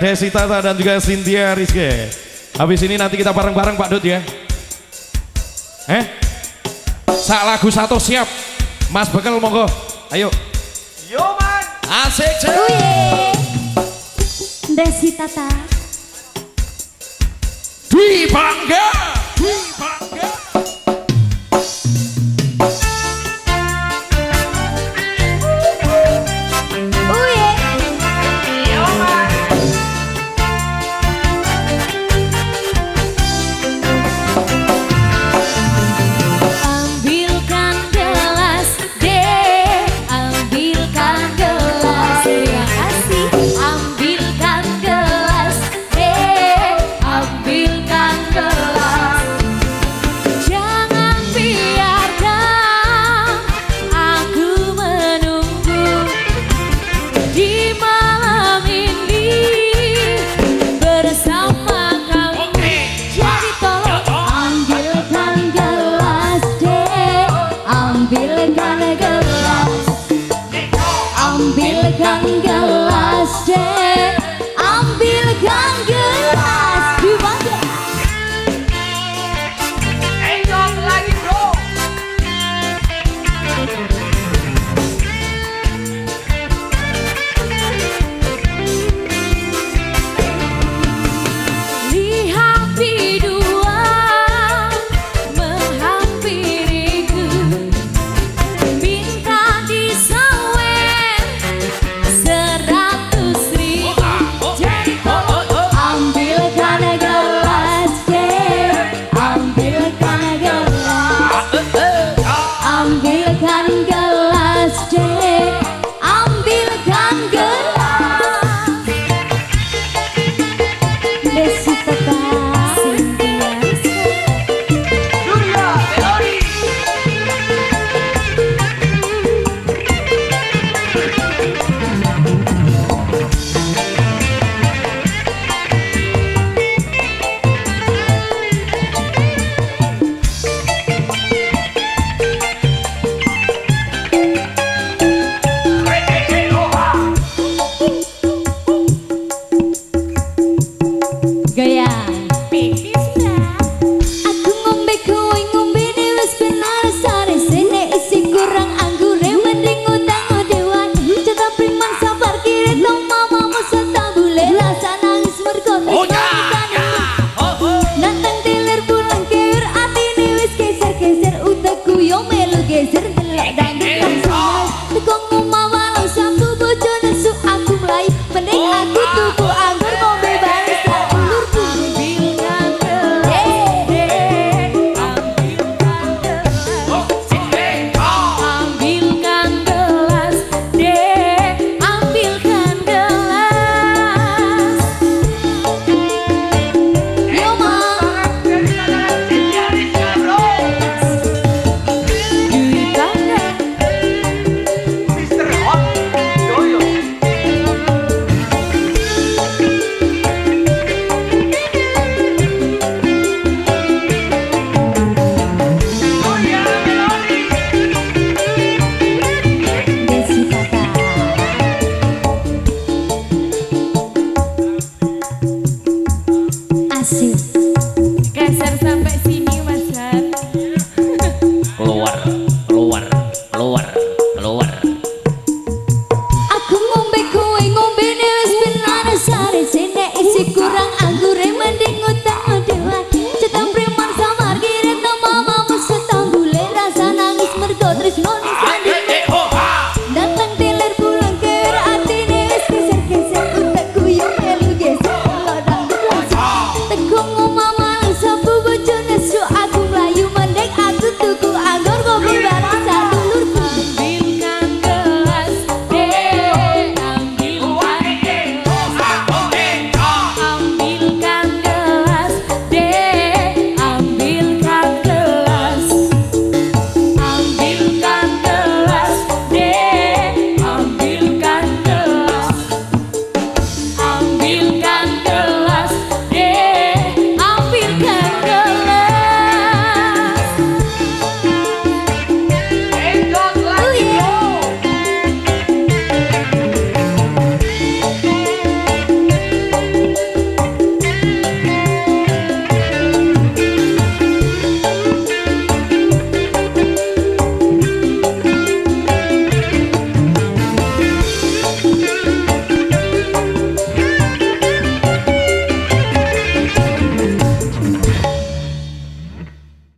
Desita dan juga Cynthia Rizky. Habis ini nanti kita bareng-bareng Pak Dut ya. Eh? Sak lagu satu siap. Mas Bekel monggo. Ayo. Yo man. Asik cek. Uye. Desi Tata. Dwi Bangga. Dwi Bangga. tanggal masih kurang